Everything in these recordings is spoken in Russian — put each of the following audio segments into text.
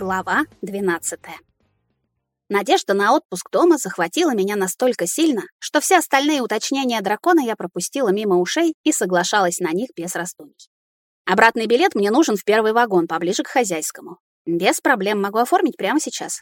Глава 12. Надежда на отпуск дома захватила меня настолько сильно, что все остальные уточнения дракона я пропустила мимо ушей и соглашалась на них без раздумий. Обратный билет мне нужен в первый вагон, поближе к хозяйскому. Без проблем могу оформить прямо сейчас.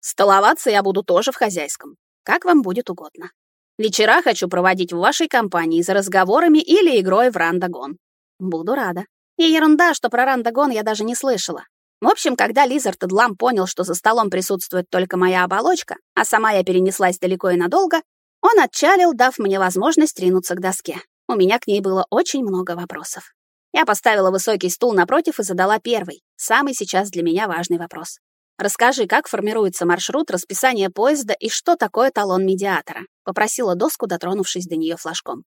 Столоваться я буду тоже в хозяйском. Как вам будет угодно. Вечера хочу проводить в вашей компании за разговорами или игрой в рандагон. Буду рада. И ерунда, что про рандагон я даже не слышала. В общем, когда Лизард Эдлам понял, что за столом присутствует только моя оболочка, а сама я перенеслась далеко и надолго, он отчалил, дав мне возможность ринуться к доске. У меня к ней было очень много вопросов. Я поставила высокий стул напротив и задала первый, самый сейчас для меня важный вопрос. «Расскажи, как формируется маршрут, расписание поезда и что такое талон медиатора?» — попросила доску, дотронувшись до нее флажком.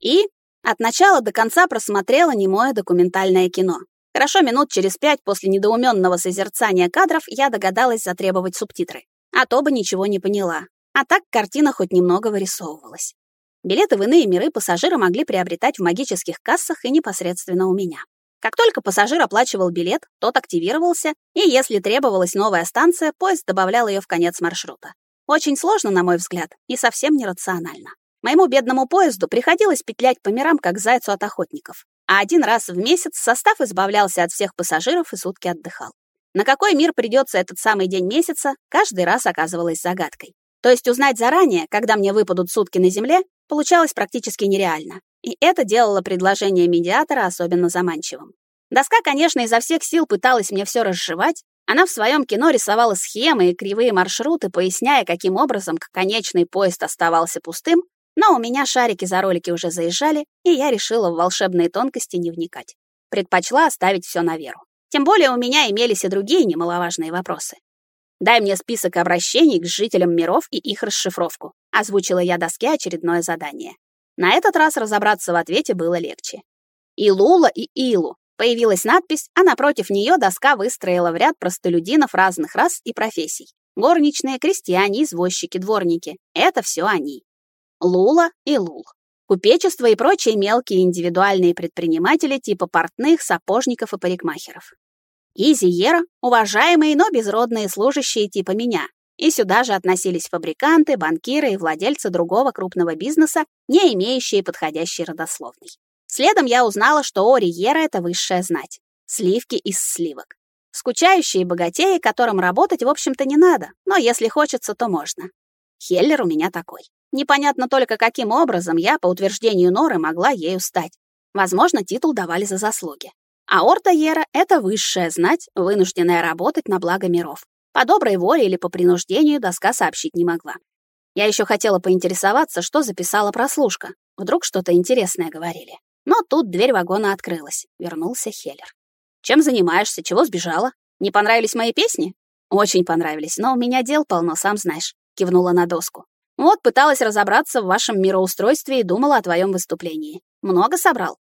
И от начала до конца просмотрела немое документальное кино, Хорошо минут через пять после недоуменного созерцания кадров я догадалась затребовать субтитры. А то бы ничего не поняла. А так картина хоть немного вырисовывалась. Билеты в иные миры пассажиры могли приобретать в магических кассах и непосредственно у меня. Как только пассажир оплачивал билет, тот активировался, и если требовалась новая станция, поезд добавлял ее в конец маршрута. Очень сложно, на мой взгляд, и совсем нерационально. Моему бедному поезду приходилось петлять по мирам, как зайцу от охотников а один раз в месяц состав избавлялся от всех пассажиров и сутки отдыхал. На какой мир придется этот самый день месяца, каждый раз оказывалось загадкой. То есть узнать заранее, когда мне выпадут сутки на Земле, получалось практически нереально. И это делало предложение медиатора особенно заманчивым. Доска, конечно, изо всех сил пыталась мне все разжевать. Она в своем кино рисовала схемы и кривые маршруты, поясняя, каким образом конечный поезд оставался пустым, но у меня шарики за ролики уже заезжали, и я решила в волшебные тонкости не вникать. Предпочла оставить все на веру. Тем более у меня имелись и другие немаловажные вопросы. «Дай мне список обращений к жителям миров и их расшифровку», озвучила я доске очередное задание. На этот раз разобраться в ответе было легче. «Илула и Илу», Появилась надпись, а напротив нее доска выстроила в ряд простолюдинов разных рас и профессий. Горничные, крестьяне, извозчики, дворники — это все они. Лула и Лул. Купечество и прочие мелкие индивидуальные предприниматели типа портных, сапожников и парикмахеров. И Зиера — уважаемые, но безродные служащие типа меня. И сюда же относились фабриканты, банкиры и владельцы другого крупного бизнеса, не имеющие подходящей родословной. Следом я узнала, что Ориера — это высшая знать. Сливки из сливок. Скучающие богатеи, которым работать, в общем-то, не надо, но если хочется, то можно. Хеллер у меня такой. Непонятно только, каким образом я, по утверждению Норы, могла ею стать. Возможно, титул давали за заслуги. А Ортаера — это высшая знать, вынужденная работать на благо миров. По доброй воле или по принуждению доска сообщить не могла. Я еще хотела поинтересоваться, что записала прослушка. Вдруг что-то интересное говорили. Но тут дверь вагона открылась. Вернулся Хеллер. «Чем занимаешься? Чего сбежала? Не понравились мои песни?» «Очень понравились, но у меня дел полно, сам знаешь», — кивнула на доску. Вот пыталась разобраться в вашем мироустройстве и думала о твоем выступлении. Много собрал?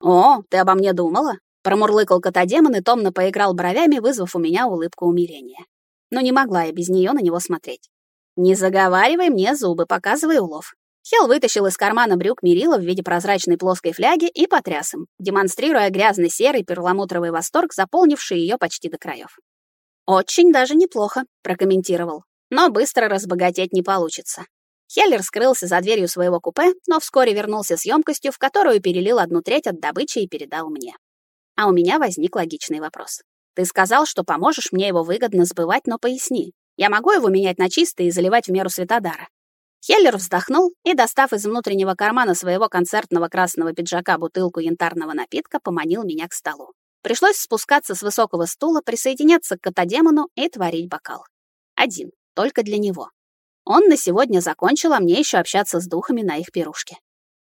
О, ты обо мне думала? Промурлыкал котодемон и томно поиграл бровями, вызвав у меня улыбку умиления. Но не могла я без нее на него смотреть. Не заговаривай мне зубы, показывай улов. Хел вытащил из кармана брюк мерила в виде прозрачной плоской фляги и потряс им, демонстрируя грязный серый перламутровый восторг, заполнивший ее почти до краев. «Очень даже неплохо», — прокомментировал. «Но быстро разбогатеть не получится. Хеллер скрылся за дверью своего купе, но вскоре вернулся с емкостью, в которую перелил одну треть от добычи и передал мне. А у меня возник логичный вопрос. Ты сказал, что поможешь мне его выгодно сбывать, но поясни. Я могу его менять на чистый и заливать в меру светодара? Хеллер вздохнул и, достав из внутреннего кармана своего концертного красного пиджака бутылку янтарного напитка, поманил меня к столу. Пришлось спускаться с высокого стула, присоединяться к котодемону и творить бокал. Один, только для него. Он на сегодня закончил, а мне еще общаться с духами на их пирушке.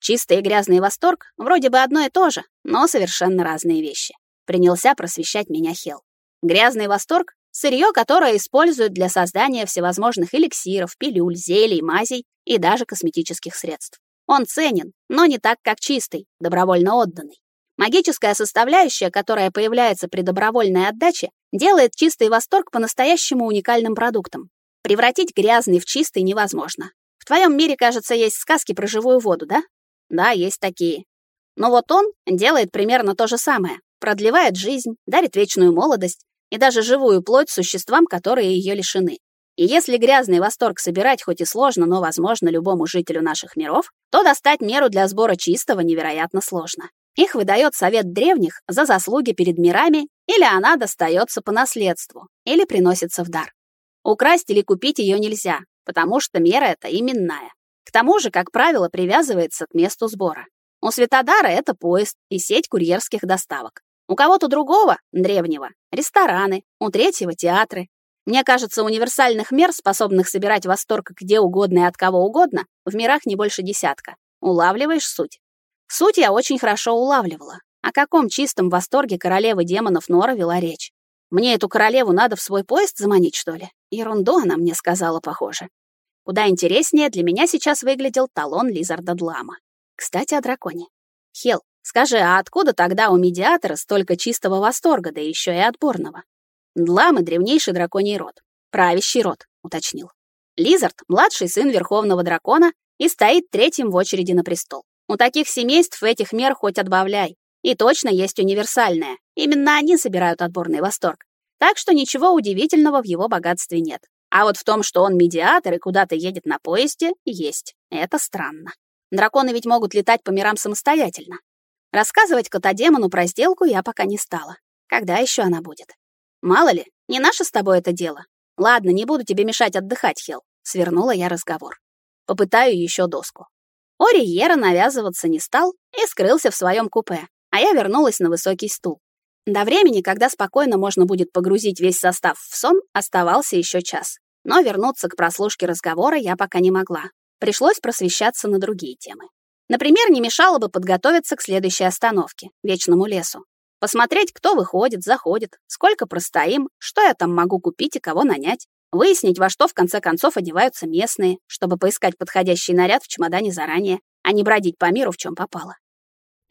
Чистый и грязный восторг — вроде бы одно и то же, но совершенно разные вещи. Принялся просвещать меня Хел. Грязный восторг — сырье, которое используют для создания всевозможных эликсиров, пилюль, зелий, мазей и даже косметических средств. Он ценен, но не так, как чистый, добровольно отданный. Магическая составляющая, которая появляется при добровольной отдаче, делает чистый восторг по-настоящему уникальным продуктом, Превратить грязный в чистый невозможно. В твоем мире, кажется, есть сказки про живую воду, да? Да, есть такие. Но вот он делает примерно то же самое. Продлевает жизнь, дарит вечную молодость, и даже живую плоть существам, которые ее лишены. И если грязный восторг собирать хоть и сложно, но возможно любому жителю наших миров, то достать меру для сбора чистого невероятно сложно. Их выдает совет древних за заслуги перед мирами, или она достается по наследству, или приносится в дар. Украсть или купить ее нельзя, потому что мера эта именная. К тому же, как правило, привязывается к месту сбора. У Светодара это поезд и сеть курьерских доставок. У кого-то другого, древнего, рестораны, у третьего театры. Мне кажется, универсальных мер, способных собирать восторг где угодно и от кого угодно, в мирах не больше десятка. Улавливаешь суть? Суть я очень хорошо улавливала. О каком чистом восторге королевы демонов Нора вела речь? Мне эту королеву надо в свой поезд заманить, что ли? Ерунду она мне сказала, похоже. Куда интереснее для меня сейчас выглядел талон Лизарда Длама. Кстати, о драконе. Хел, скажи, а откуда тогда у медиатора столько чистого восторга, да еще и отборного? Дламы — древнейший драконий род. Правящий род, уточнил. Лизард — младший сын верховного дракона и стоит третьим в очереди на престол. У таких семейств этих мер хоть отбавляй. И точно есть универсальное. Именно они собирают отборный восторг. Так что ничего удивительного в его богатстве нет. А вот в том, что он медиатор и куда-то едет на поезде, есть. Это странно. Драконы ведь могут летать по мирам самостоятельно. Рассказывать котодемону про сделку я пока не стала. Когда еще она будет? Мало ли, не наше с тобой это дело. Ладно, не буду тебе мешать отдыхать, Хел. Свернула я разговор. Попытаю еще доску. Ориера навязываться не стал и скрылся в своем купе, а я вернулась на высокий стул. До времени, когда спокойно можно будет погрузить весь состав в сон, оставался еще час. Но вернуться к прослушке разговора я пока не могла. Пришлось просвещаться на другие темы. Например, не мешало бы подготовиться к следующей остановке — Вечному лесу. Посмотреть, кто выходит, заходит, сколько простоим, что я там могу купить и кого нанять. Выяснить, во что в конце концов одеваются местные, чтобы поискать подходящий наряд в чемодане заранее, а не бродить по миру в чем попало.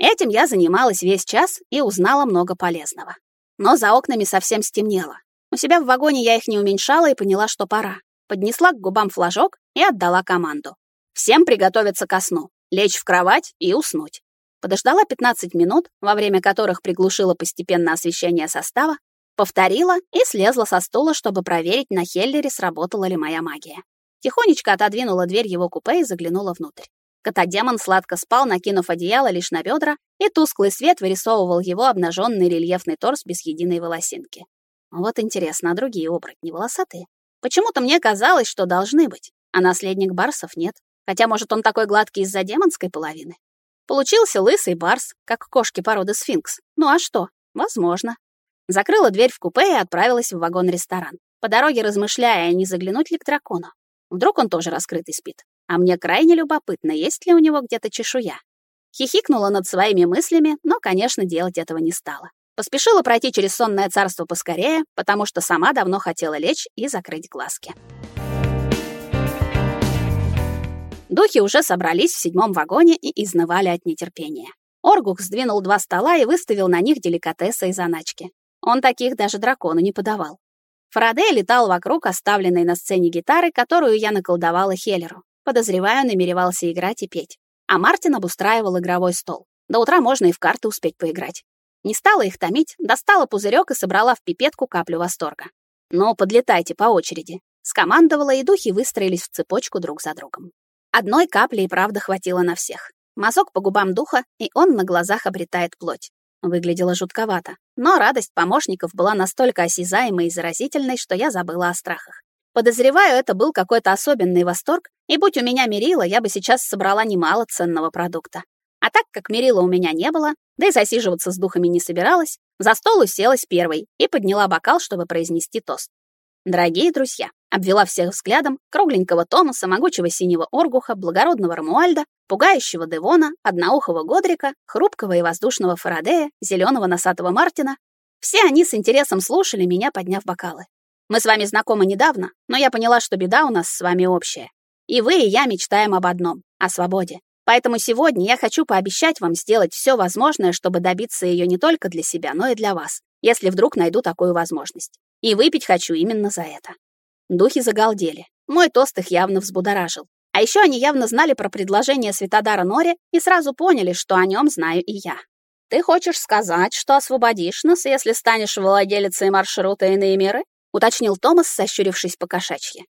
Этим я занималась весь час и узнала много полезного. Но за окнами совсем стемнело. У себя в вагоне я их не уменьшала и поняла, что пора. Поднесла к губам флажок и отдала команду. Всем приготовиться ко сну, лечь в кровать и уснуть. Подождала 15 минут, во время которых приглушила постепенно освещение состава, Повторила и слезла со стула, чтобы проверить, на Хеллере сработала ли моя магия. Тихонечко отодвинула дверь его купе и заглянула внутрь. Котодемон сладко спал, накинув одеяло лишь на бедра, и тусклый свет вырисовывал его обнаженный рельефный торс без единой волосинки. Вот интересно, а другие оборотни волосатые? Почему-то мне казалось, что должны быть, а наследник барсов нет. Хотя, может, он такой гладкий из-за демонской половины? Получился лысый барс, как кошки породы сфинкс. Ну а что? Возможно. Закрыла дверь в купе и отправилась в вагон-ресторан. По дороге размышляя, не заглянуть ли к дракону. Вдруг он тоже раскрытый спит. А мне крайне любопытно, есть ли у него где-то чешуя. Хихикнула над своими мыслями, но, конечно, делать этого не стала. Поспешила пройти через сонное царство поскорее, потому что сама давно хотела лечь и закрыть глазки. Духи уже собрались в седьмом вагоне и изнывали от нетерпения. Оргух сдвинул два стола и выставил на них деликатесы и заначки. Он таких даже дракону не подавал. Фарадей летал вокруг оставленной на сцене гитары, которую я наколдовала Хеллеру. Подозреваю, намеревался играть и петь. А Мартин обустраивал игровой стол. До утра можно и в карты успеть поиграть. Не стала их томить, достала пузырек и собрала в пипетку каплю восторга. «Ну, подлетайте по очереди», — скомандовала, и духи выстроились в цепочку друг за другом. Одной капли и правда хватило на всех. Мазок по губам духа, и он на глазах обретает плоть. Выглядело жутковато, но радость помощников была настолько осязаемой и заразительной, что я забыла о страхах. Подозреваю, это был какой-то особенный восторг, и будь у меня мерила, я бы сейчас собрала немало ценного продукта. А так как мерила у меня не было, да и засиживаться с духами не собиралась, за стол уселась первой и подняла бокал, чтобы произнести тост. Дорогие друзья, обвела всех взглядом кругленького Томаса, могучего синего Оргуха, благородного Рамуальда, пугающего Девона, одноухого Годрика, хрупкого и воздушного Фарадея, зеленого носатого Мартина. Все они с интересом слушали меня, подняв бокалы. Мы с вами знакомы недавно, но я поняла, что беда у нас с вами общая. И вы, и я мечтаем об одном — о свободе. Поэтому сегодня я хочу пообещать вам сделать все возможное, чтобы добиться ее не только для себя, но и для вас, если вдруг найду такую возможность. И выпить хочу именно за это. Духи загалдели. Мой тост их явно взбудоражил. А еще они явно знали про предложение Светодара Норе и сразу поняли, что о нем знаю и я. Ты хочешь сказать, что освободишь нас, если станешь владелицей маршрута «Иные миры»? Уточнил Томас, сощурившись по кошачьи.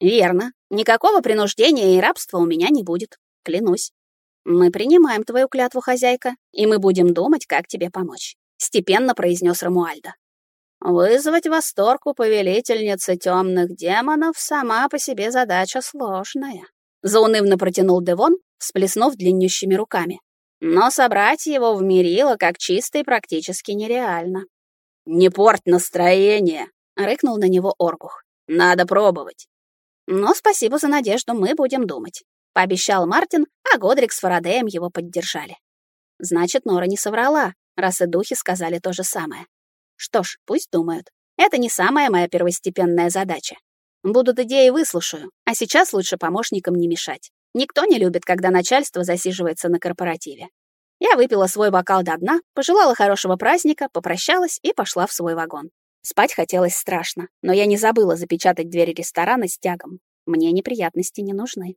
Верно. Никакого принуждения и рабства у меня не будет, клянусь. Мы принимаем твою клятву, хозяйка, и мы будем думать, как тебе помочь, степенно произнес Рамуальда. Вызвать восторг у повелительницы темных демонов сама по себе задача сложная. Заунывно протянул Девон, всплеснув длиннющими руками. Но собрать его в мерило как чистый практически нереально. «Не порть настроение!» — рыкнул на него Оргух. «Надо пробовать». «Но спасибо за надежду, мы будем думать», — пообещал Мартин, а Годрик с Фарадеем его поддержали. Значит, Нора не соврала, раз и духи сказали то же самое. Что ж, пусть думают. Это не самая моя первостепенная задача. Будут идеи выслушаю, а сейчас лучше помощникам не мешать. Никто не любит, когда начальство засиживается на корпоративе. Я выпила свой бокал до дна, пожелала хорошего праздника, попрощалась и пошла в свой вагон. Спать хотелось страшно, но я не забыла запечатать двери ресторана с тягом. Мне неприятности не нужны.